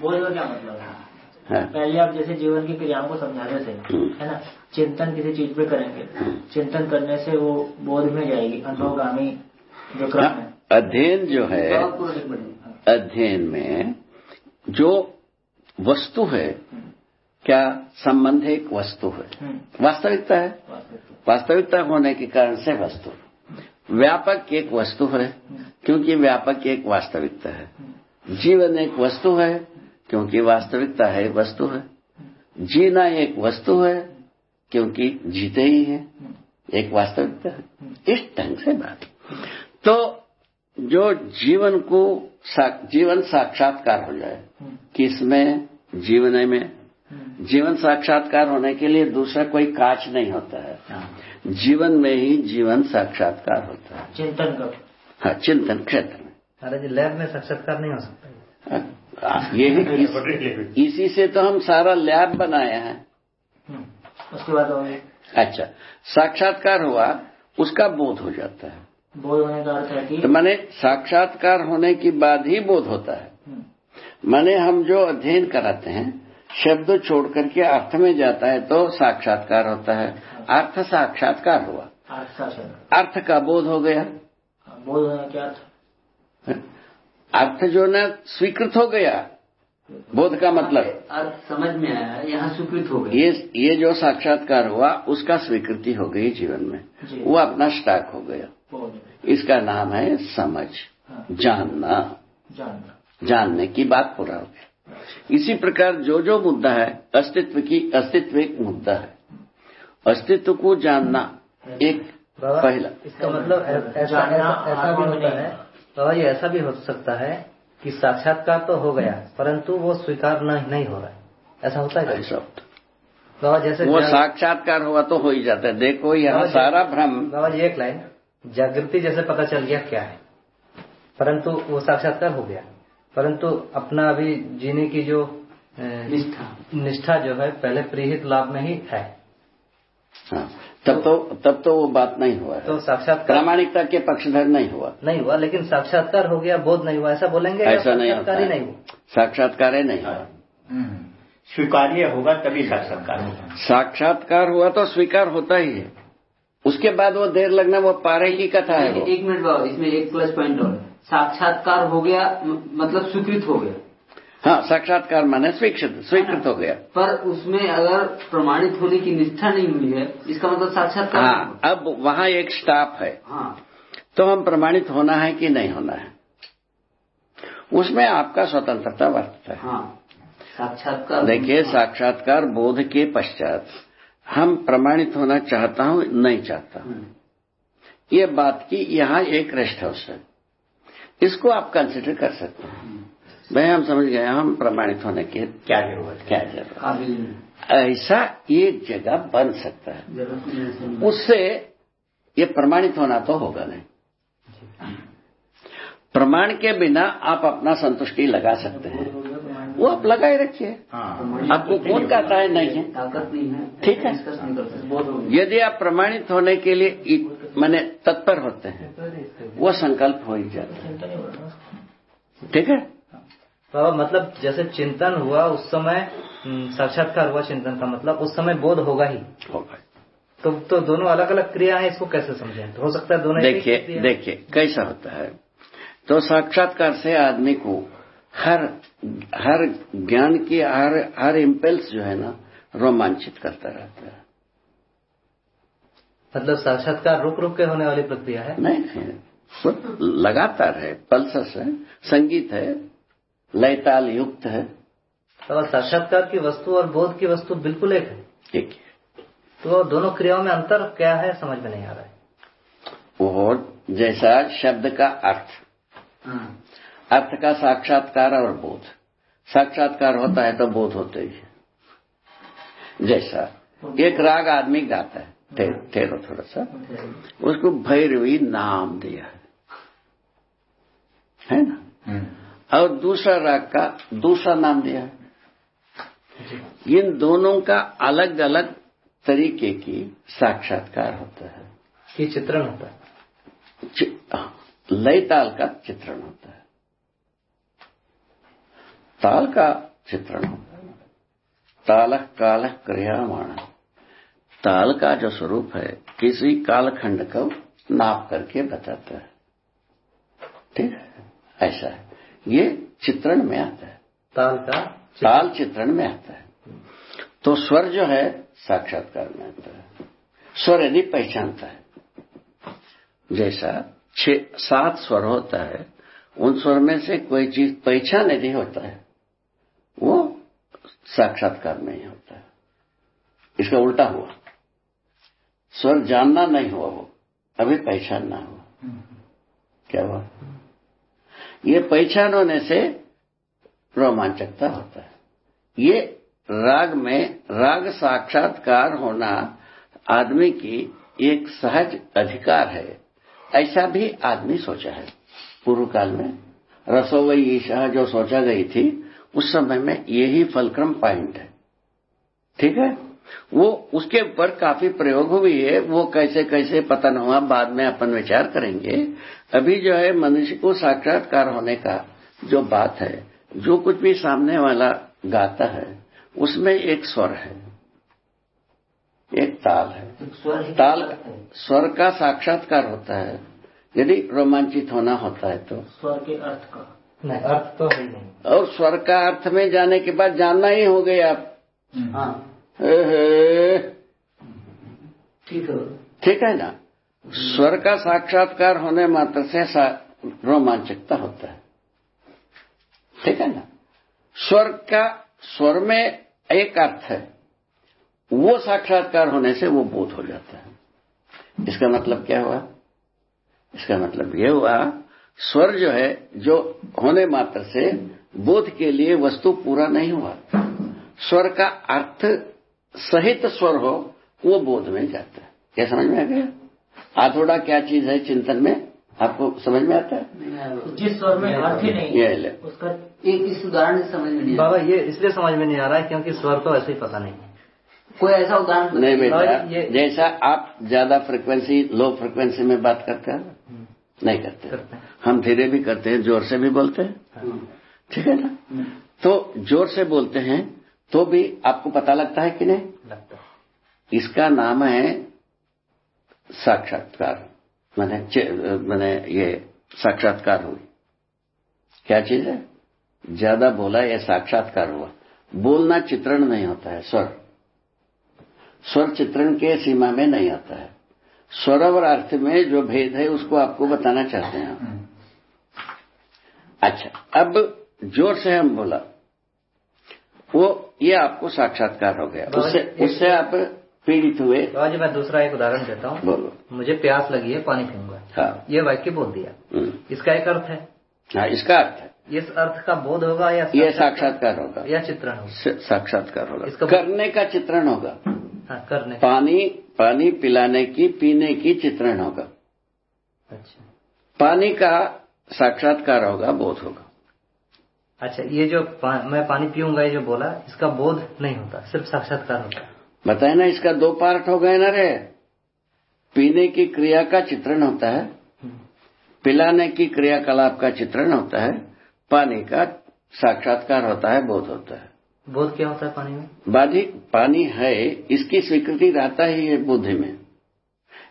बोध का क्या मतलब है। हाँ। पहले आप जैसे जीवन की क्रियाओं को समझा रहे थे हम्म। है ना चिंतन किसी चीज़ पे करेंगे हम्म। चिंतन करने से वो बोध में जाएगी अनुभवगामी जो क्रम है हाँ, अध्ययन जो है अध्ययन में जो वस्तु है क्या संबंध एक वस्तु है? हम्म, वास्तविकता है? वास्तविकता। होने के कारण से वस्तु। व्यापक एक वस्तु है क्योंकि व्यापक एक वास्तविकता है। जीवन एक वस्तु है क्योंकि वास्तविकता है वस्तु है। जीना एक वस्तु है क्योंकि जीते ही है। एक वास्तविकता है। इस ढंग से बात। तो जो जीवन को सा, जीवन साक्षात्कार हो जाए किसमें? जीवन में। जीवन साक्षात्कार होने के लिए दूसरा कोई काच नहीं होता है। जीवन में ही जीवन साक्षात्कार होता है। चिंतन का हाँ चिंतन क्षेत्र में। अरे जी लैब में साक्षात्कार नहीं हो सकता। हाँ, ये इस, इसी से तो हम सारा लैब बनाए हैं। हम्म, उसके बाद अच्छा साक्षात्कार हुआ उसका बोध हो जाता है। बोध होने का अर्थ है कि तो माने साक्षात्कार होने के बाद ही बोध होता है। हम्म, माने हम जो अध्ययन कराते हैं शब्द छोड़ करके अर्थ में जाता है तो साक्षात्कार होता है। अर्थ साक्षात्कार हुआ। अर्थ का बोध हो गया। बोध होने क्या अर्थ? अर्थ जो न स्वीकृत हो गया बोध का मतलब। अर्थ समझ में आया यहाँ स्वीकृत हो गया। ये ये जो साक्षात्कार हुआ उसका स्वीकृति हो गई जीवन में। जी। वो अपना स्टाक हो गया। इसका नाम है समझ हाँ, जानना। जानना। जानने की बात पूरा हो गया। इसी प्रकार जो जो मुद्दा है अस्तित्व की अस्तित्व एक मुद्दा है। अस्तित्व को जानना एक पहला। इसका मतलब ऐसा जानना ऐसा ऐसा भी होता है बाबा ये ऐसा भी हो सकता है कि साक्षात्कार तो हो गया परंतु वो स्वीकार नहीं नहीं हो रहा है। ऐसा होता है? ऐसा होता बाबा जैसे वो साक्षात्कार हुआ तो हो ही जाता है। देखो यहाँ सारा भ्रम। बाबा जी एक लाइन। जागृति जैसे पता चल गया क्या है। परंतु वो साक्षात्कार हो गया। परंतु अपना अभी जीने की जो निष्ठा। निष्ठा जो है पहले प्रीहित लाभ में ही है। हाँ, तब तो तब तो वो बात नहीं हुआ तो साक्षात्कार प्रामाणिकता के पक्षधर नहीं हुआ। नहीं हुआ लेकिन साक्षात्कार हो गया बोध नहीं हुआ ऐसा बोलेंगे ऐसा नहीं होता साक्षात्कार ही नहीं हुआ? साक्षात्कार ही नहीं हुआ। हम्म। स्वीकार्य होगा तभी साक्षात्कार होगा। साक्षात्कार हुआ तो स्वीकार होता ही है। उसके बाद वो देर लगना वो पारे की कथा है एक मिनट बाबा इसमें एक प्लस पॉइंट और साक्षात्कार हो गया मतलब स्वीकृत हो गया। हाँ साक्षात्कार माने स्वीकृत स्वीकृत हो गया। पर उसमें अगर प्रमाणित होने की निष्ठा नहीं हुई है इसका मतलब साक्षात्कार हाँ अब वहाँ एक स्टाफ है। हाँ। तो हम प्रमाणित होना है कि नहीं होना है? उसमें आपका स्वतंत्रता वर्तता है। हाँ साक्षात्कार देखिए साक्षात्कार बोध के पश्चात हम प्रमाणित होना चाहता हूँ नहीं चाहता हूँ। हम्म, ये बात की यहाँ एक रेस्ट हाउस है। इसको आप कंसिडर कर सकते हैं। भाई हम समझ गए हम प्रमाणित होने की क्या ज़रूरत क्या ज़रूरत। ऐसा एक जगह बन सकता है। नहीं। उससे ये प्रमाणित होना तो होगा नहीं। प्रमाण के बिना आप अपना संतुष्टि लगा सकते हैं। वो आप लगाए रखिए। हाँ। आपको कौन कहता है नहीं है? ताकत नहीं है ठीक है। गया। यदि आप प्रमाणित होने के लिए मैंने तत्पर होते हैं वो संकल्प हो ही जाता है। ठीक है? बाबा मतलब जैसे चिंतन हुआ उस समय हम्म, साक्षात्कार हुआ चिंतन का मतलब उस समय बोध होगा ही। होगा तो तो दोनों अलग अलग क्रिया है इसको कैसे समझें? तो हो सकता है दोनों देखिए देखिए कैसा होता है? तो साक्षात्कार से आदमी को हर हर ज्ञान की हर हर इम्पल्स जो है ना रोमांचित करता रहता है। मतलब साक्षात्कार रुक रुक के होने वाली प्रक्रिया है? नहीं नहीं लगातार है पल्सस है संगीत है लयताल युक्त है। तो साक्षात्कार की वस्तु और बोध की वस्तु बिल्कुल एक है। ठीक है। तो दोनों क्रियाओं में अंतर क्या है समझ में नहीं आ रहा है। वो जैसा शब्द का अर्थ। हाँ। अर्थ का साक्षात्कार और बोध। साक्षात्कार होता है तो बोध होते ही है। जैसा। एक राग आदमी गाता है। ठहरो ठहरो थोड़ा सा। उसको भैरवी नाम दिया है। है ना। और दूसरा राग का दूसरा नाम दिया है। इन दोनों का अलग अलग तरीके की साक्षात्कार होता है। कि चित्रण होता है। हाँ, लय ताल का चित्रण होता है। ताल का चित्रण होगा ताल काल क्रियामाण। ताल का जो स्वरूप है किसी कालखंड को नाप करके बताता है। ठीक है? ऐसा है। ये चित्रण में आता है। ताल का ताल चित्रण में आता है। तो स्वर जो है साक्षात्कार में आता है। स्वर यदि पहचानता है जैसा छह सात स्वर होता है उन स्वर में से कोई चीज़ पहचान यदि होता है वो साक्षात्कार में ही होता है। इसका उल्टा हुआ। स्वर जानना नहीं हुआ वो अभी पहचानना हुआ। क्या हुआ? ये पहचान होने से रोमांचकता होता है। ये राग में राग साक्षात्कार होना आदमी की एक सहज अधिकार है। ऐसा भी आदमी सोचा है। पूर्व काल में रसोवई ईशा जो सोचा गई थी, उस समय में यही फलक्रम पॉइंट है। ठीक है? वो उसके ऊपर काफ़ी प्रयोग हुई है वो कैसे कैसे पतन हुआ बाद में अपन विचार करेंगे। अभी जो है मनुष्य को साक्षात्कार होने का जो बात है जो कुछ भी सामने वाला गाता है उसमें एक स्वर है। एक ताल है। स्वर ताल स्वर का साक्षात्कार होता है। यदि रोमांचित होना होता है तो। स्वर के अर्थ का। नहीं अर्थ तो है नहीं। और स्वर का अर्थ में जाने के बाद जानना ही हो गए आप। हाँ। ठीक है। ठीक है ना? स्वर का साक्षात्कार होने मात्र से सा- रोमांचकता होता है। ठीक है ना? स्वर का स्वर में एक अर्थ है। वो साक्षात्कार होने से वो बोध हो जाता है। इसका मतलब क्या हुआ? इसका मतलब ये हुआ स्वर जो है जो होने मात्र से बोध के लिए वस्तु पूरा नहीं हुआ। स्वर का अर्थ सहित स्वर हो वो बोध में जाता है। क्या समझ में आ गया? आथोड़ा क्या चीज़ है चिंतन में? आपको समझ में आता है? जिस स्वर में अर्थ ही नहीं। है उसका एक इस उदाहरण से समझ में नहीं बाबा ये इसलिए समझ में नहीं आ रहा है क्योंकि स्वर तो ऐसे ही पता नहीं है। कोई ऐसा उदाहरण? नहीं बेटा जैसा आप ज़्यादा फ्रिक्वेंसी लो फ्रिक्वेंसी में बात करते हैं नहीं करते। करते हैं। हम धीरे भी करते हैं ज़ोर से भी बोलते हैं। हम्म। ठीक है ना? तो ज़ोर से बोलते हैं तो भी आपको पता लगता है कि नहीं? लगता है। इसका नाम है साक्षात्कार। मैंने मैंने ये साक्षात्कार हुई। क्या चीज़ है? ज़्यादा बोला या साक्षात्कार हुआ। बोलना चित्रण नहीं होता है स्वर। स्वर चित्रण के सीमा में नहीं आता है। स्वर और अर्थ में जो भेद है उसको आपको बताना चाहते हैं। हम। अच्छा अब ज़ोर से हम बोला। वो ये आपको साक्षात्कार हो गया। उससे उससे आप पीड़ित हुए। बाबा जी मैं दूसरा एक उदाहरण देता हूँ। बोलो। मुझे प्यास लगी है पानी पीऊँगा। हाँ। ये वाक्य बोल दिया। हम्म। इसका एक अर्थ है। हाँ इसका अर्थ है। इस अर्थ का बोध होगा या ये साक्षात्कार? होगा। या चित्रण होगा? साक्षात्कार होगा। इसका- करने का चित्रण होगा। हाँ करने पानी पानी पिलाने की पीने की चित्रण होगा। अच्छा। पानी का साक्षात्कार होगा बोध होगा। अच्छा ये जो पा, मैं पानी पीऊँगा ये जो बोला इसका बोध नहीं होता सिर्फ़ साक्षात्कार होता बताए ना इसका दो पार्ट हो गए ना रे। पीने की क्रिया का चित्रण होता है पिलाने की क्रियाकलाप का चित्रण होता है पानी का साक्षात्कार होता है बोध होता है। बोध क्या होता है पानी में? बाधिक पानी है इसकी स्वीकृति रहता ही है बुद्धि में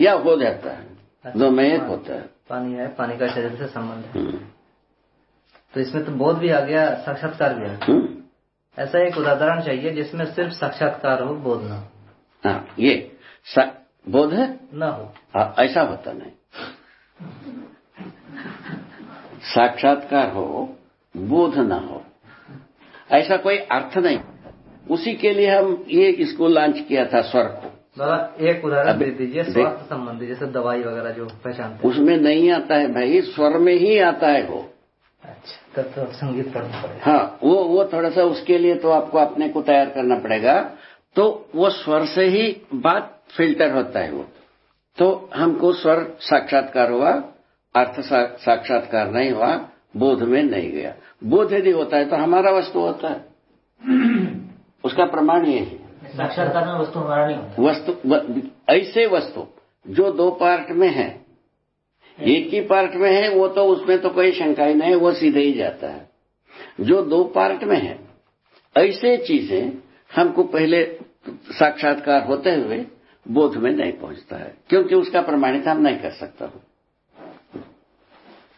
या हो जाता है दो में एक होता है। पानी है पानी का शरीर से संबंध है। हम्म। तो इसमें तो बोध भी आ गया साक्षात्कार भी आ गया। हम्म। ऐसा एक उदाहरण चाहिए जिसमें सिर्फ़ साक्षात्कार हो बोध न हो। हाँ ये सा- बोध है? न हो। हाँ, ऐसा होता नहीं साक्षात्कार हो बोध न हो ऐसा कोई अर्थ नहीं। उसी के लिए हम ये इसको लॉन्च किया था स्वर को। एक उदाहरण दे दीजिए स्वास्थ्य संबंधी जैसे दवाई वगैरह जो पहचानते हैं। उसमें नहीं आता है भाई स्वर में ही आता है वो। अच्छा तो संगीत पढ़ना पड़ेगा। हाँ वो वो थोड़ा सा उसके लिए तो आपको अपने को तैयार करना पड़ेगा। तो वो स्वर से ही बात फ़िल्टर होता है वो। तो हमको स्वर साक्षात्कार हुआ अर्थ साक्षात्कार नहीं हुआ बोध में नहीं गया। बोध यदि होता है तो हमारा वस्तु होता है। उसका प्रमाण ये है। साक्षात्कार में वस्तु हमारा नहीं होता। वस्तु ऐसे वस्तु जो दो पार्ट में है एक ही पार्ट में है वो तो उसमें तो कोई शंका ही नहीं वो सीधे ही जाता है। जो दो पार्ट में है ऐसे चीज़ें हमको पहले साक्षात्कार होते हुए बोध में नहीं पहुँचता है क्योंकि उसका प्रमाणित हम नहीं कर सकता हूँ।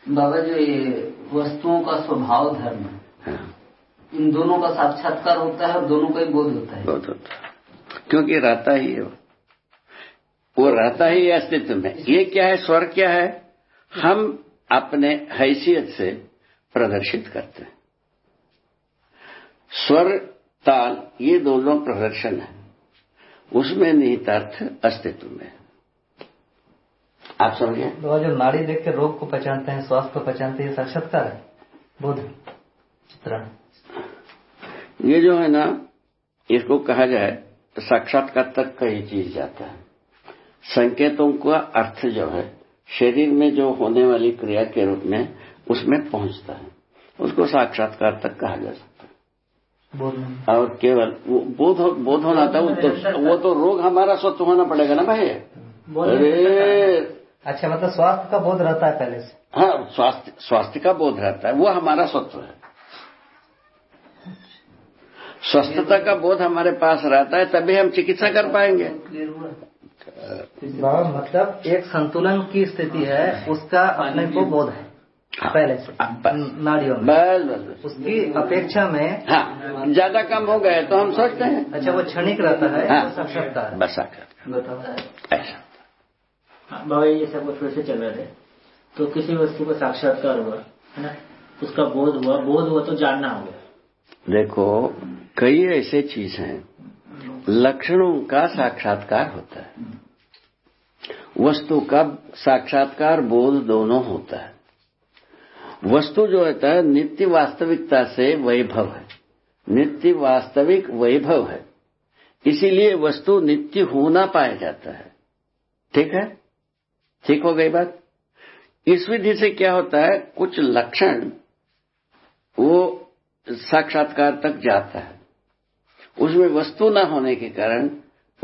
बाबा जो ये वस्तुओं का स्वभाव धर्म है। हाँ, इन दोनों का साक्षात्कार होता है और दोनों का ही बोध होता है। बोध होता है। क्योंकि रहता ही है वो। रहता ही है अस्तित्व में। ये क्या है? स्वर क्या है? हम अपने हैसियत से प्रदर्शित करते हैं। स्वर ताल ये दोनों प्रदर्शन है। उसमें निहित अर्थ अस्तित्व में आप समझे? जो नाड़ी देख के रोग को पहचानते हैं स्वास्थ्य को पहचानते हैं साक्षात्कार है बोध चित्रण ये जो है ना इसको कहा जाए तो साक्षात्कार तक का ही चीज़ जाता है। संकेतों का अर्थ जो है शरीर में जो होने वाली क्रिया के रूप में उसमें पहुँचता है। उसको साक्षात्कार तक कहा जा सकता है। और केवल वो बोध हो- बोध होना था वो तो, वो तो रोग हमारा स्वतः होना पड़ेगा ना भाई? अरे! अच्छा मतलब स्वास्थ्य का बोध रहता है पहले से। हाँ स्वास्थ्य स्वास्थ्य का बोध रहता है वो हमारा स्वत्व है। स्वस्थता का बोध हमारे पास रहता है तभी हम चिकित्सा कर पाएँगे। मतलब एक संतुलन की स्थिति है उसका अपने को बोध है। पहले से। हाँ, नाड़ियों में। उसकी अपेक्षा में हाँ ज़्यादा कम हो गए तो हम सोचते हैं। अच्छा वो क्षणिक रहता है हाँ। साक्षात्कार बस साक्षात्कार। बताओ। ऐसा। हाँ, बाबा ये सब कुछ फिर से चल रहे थे। तो किसी वस्तु का साक्षात्कार हुआ है ना? उसका बोध हुआ बोध हुआ तो जानना हो गया। देखो कई ऐसे चीज़ हैं लक्षणों का साक्षात्कार होता है। वस्तु का साक्षात्कार बोध दोनों होता है। वस्तु जो होता है, नित्य वास्तविकता से वैभव है। नित्य वास्तविक वैभव है। इसीलिए वस्तु नित्य होना पाया जाता है। ठीक है? ठीक हो गई बात? इस विधि से क्या होता है, कुछ लक्षण वो साक्षात्कार तक जाता है। उसमें वस्तु न होने के कारण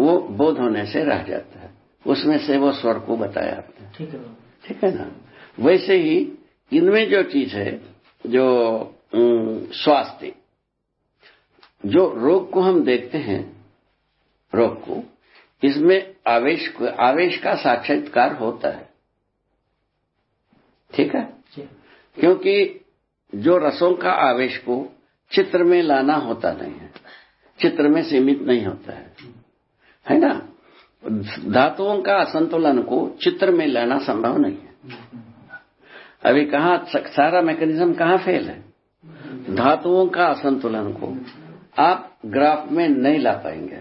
वो बोध होने से रह जाता है। उसमें से वो स्वर को बताया आपने। ठीक है। ठीक है ना? वैसे ही इनमें जो चीज़ है जो स्वास्थ्य जो रोग को हम देखते हैं रोग को इसमें आवेश को- आवेश का साक्षात्कार होता है। ठीक है? क्योंकि जो रसों का आवेश को चित्र में लाना होता नहीं है। चित्र में सीमित नहीं होता है। है ना? धातुओं का असंतुलन को चित्र में लाना संभव नहीं है। अभी कहा सारा मैकेनिज्म कहाँ फेल है? धातुओं का असंतुलन को आप ग्राफ में नहीं ला पाएँगे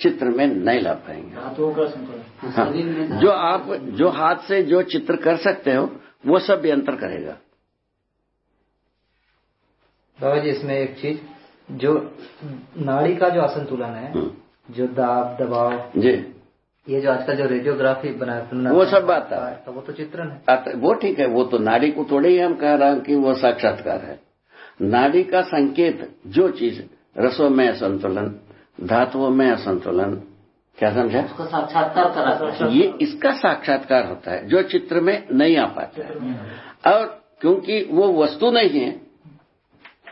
चित्र में नहीं ला पाएँगे। धातुओं का संतुलन हाँ, जो आप जो हाथ से जो चित्र कर सकते हो वो सब यंत्र करेगा। बाबा जी इसमें एक चीज़ जो नाड़ी का जो असंतुलन है हम्म, जो दाब दबाव जी। ये जो आजकल जो रेडियोग्राफी बनाया वो सब बात है। तो वो तो चित्रण है। आता- वो ठीक है वो तो नाड़ी को थोड़े ही हम कह रहे हैं कि वो साक्षात्कार है। नाड़ी का संकेत जो चीज़ रसों में असंतुलन धातुओं में असंतुलन क्या समझा? उसका साक्षात्कार कराता है। ये इसका साक्षात्कार होता है जो चित्र में नहीं आ पाता है। और क्योंकि वो वस्तु नहीं है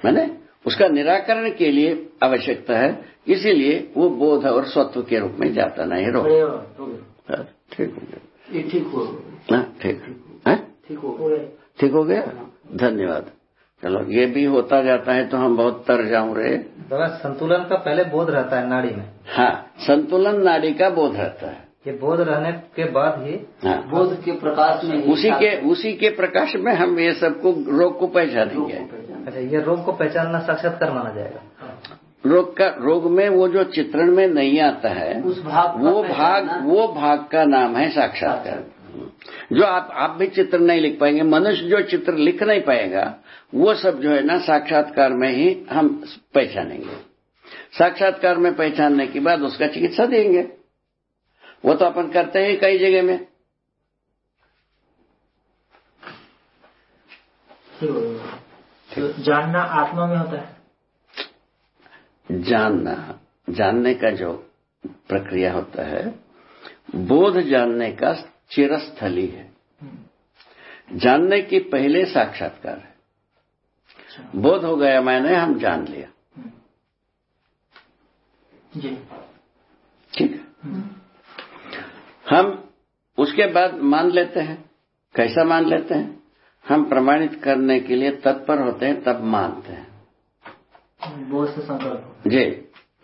मैंने उसका निराकरण के लिए आवश्यकता है इसीलिए वो बोध और स्वत्व के रूप में जाता नहीं रो। बड़े हो गया। हाँ, ठीक हो गया। ये ठीक हो हाँ, ठीक। हो? हो गया। ठीक हो गया? धन्यवाद। चलो ये भी होता जाता है तो हम बहुत तर जाऊँ रहे संतुलन का पहले बोध रहता है नाड़ी में। हाँ संतुलन नाड़ी का बोध रहता है। ये बोध रहने के बाद ही हाँ। बोध के प्रकाश में उसी के उसी के प्रकाश में हम ये सबको रोग को पहचानेंगे। पहचान अच्छा ये रोग को पहचानना साक्षात्कार माना जाएगा। रोग का रोग में वो जो चित्रण में नहीं आता है उस भाग वो भाग वो भाग का नाम है साक्षात्कार। जो आप आप भी चित्र नहीं लिख पाएँगे मनुष्य जो चित्र लिख नहीं पाएगा वो सब जो है ना साक्षात्कार में ही हम पहचानेंगे। साक्षात्कार में पहचानने के बाद उसका चिकित्सा देंगे। वो तो अपन करते हैं कई जगह में। गया तो जानना आत्मा में होता है। जानना जानने का जो प्रक्रिया होता है बोध जानने का चिरस्थली है। जानने की पहले साक्षात्कार है। बोध हो गया मैंने हम जान लिया। ठीक है। हम उसके बाद मान लेते हैं। कैसा मान लेते हैं? हम प्रमाणित करने के लिए तत्पर होते हैं तब मानते हैं। बोध से संकल्प जी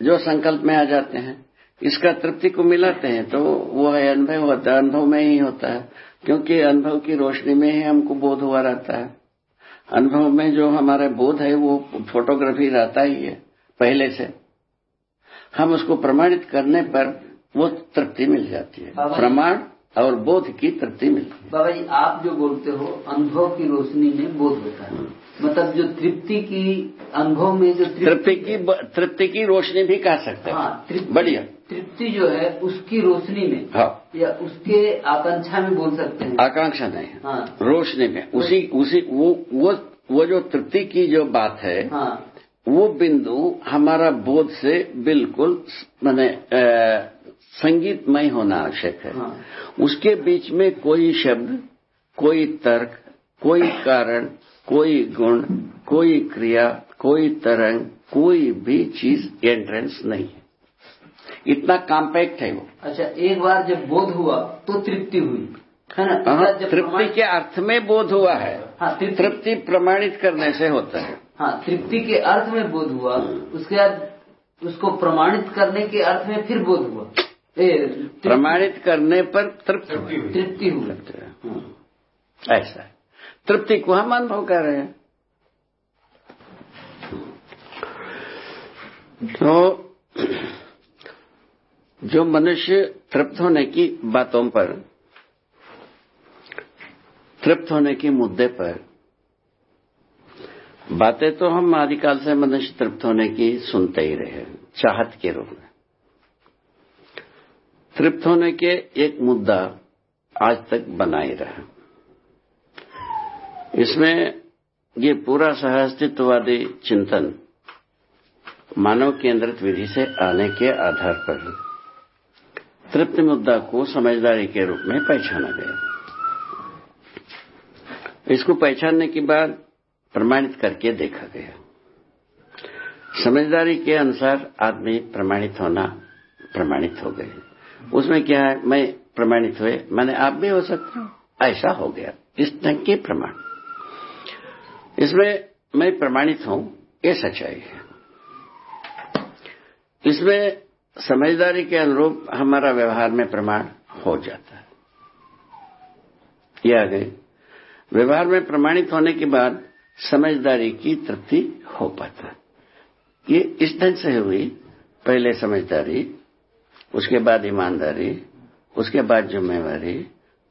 जो संकल्प में आ जाते हैं इसका तृप्ति को मिलाते हैं तो वो है अनुभव होता है अनुभव में ही होता है। क्योंकि अनुभव की रोशनी में ही हमको बोध हुआ रहता है। अनुभव में जो हमारा बोध है वो फोटोग्राफी रहता ही है पहले से। हम उसको प्रमाणित करने पर वो तृप्ति मिल जाती है। प्रमाण और बोध की तृप्ति मिलती बाबा जी आप जो बोलते हो अनुभव की रोशनी में बोध होता है। मतलब जो तृप्ति की अनुभव में जो तृप्ति की तृप्ति की रोशनी भी कह सकते हाँ। हैं बढ़िया। तृप्ति जो है उसकी रोशनी में हाँ। या उसके आकांक्षा में बोल सकते हैं। आकांक्षा नहीं है। रोशनी में। उसी उसी वो वो वो जो तृप्ति की जो बात है हाँ। वो बिंदु हमारा बोध से बिल्कुल माने संगीतमय होना आवश्यक है। हाँ। उसके बीच में कोई शब्द कोई तर्क कोई कारण कोई गुण कोई क्रिया कोई तरंग कोई भी चीज़ एंट्रेंस नहीं है। इतना कॉम्पैक्ट है वो। अच्छा एक बार जब बोध हुआ तो तृप्ति हुई है ना? हाँ, तृप्ति के अर्थ में बोध हुआ है। हाँ तृप्ति प्रमाणित करने से होता है। हाँ तृप्ति के अर्थ में बोध हुआ उसके बाद उसको प्रमाणित करने के अर्थ में फिर बोध हुआ। प्रमाणित करने पर तृप्ति तृप्ति हुई। तृप्ति हुई। ऐसा है। तृप्ति को हम अनुभव कर रहे हैं। तो जो मनुष्य तृप्त होने की बातों पर तृप्त होने के मुद्दे पर बातें तो हम आदिकाल से मनुष्य तृप्त होने की सुनते ही रहे चाहत के रूप में। तृप्त होने के एक मुद्दा आज तक बना ही रहा। इसमें ये पूरा सहअस्तित्ववादी चिंतन मानव केंद्रित विधि से आने के आधार पर तृप्त मुद्दा को समझदारी के रूप में पहचाना गया। इसको पहचानने के बाद प्रमाणित करके देखा गया। समझदारी के अनुसार आदमी प्रमाणित होना प्रमाणित हो गए उसमें क्या है? मैं प्रमाणित हुए। मैंने आप भी हो सकते हो। ऐसा हो गया। इस ढंग के प्रमाण। इसमें मैं प्रमाणित हूँ। ये सच्चाई है। इसमें समझदारी के अनुरूप हमारा व्यवहार में प्रमाण हो जाता है। ये आ गई व्यवहार में प्रमाणित होने के बाद समझदारी की तृप्ति हो पाता है। ये इस ढंग से हुई। पहले समझदारी उसके बाद ईमानदारी, उसके बाद जिम्मेवारी,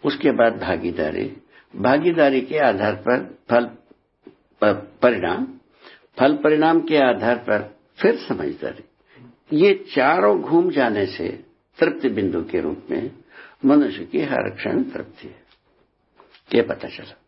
उसके बाद भागीदारी। भागीदारी के आधार पर फल परिणाम। फल परिणाम के आधार पर फिर समझदारी। ये चारों घूम जाने से तृप्ति बिंदु के रूप में मनुष्य की हर क्षण तृप्ति है। ये पता चला।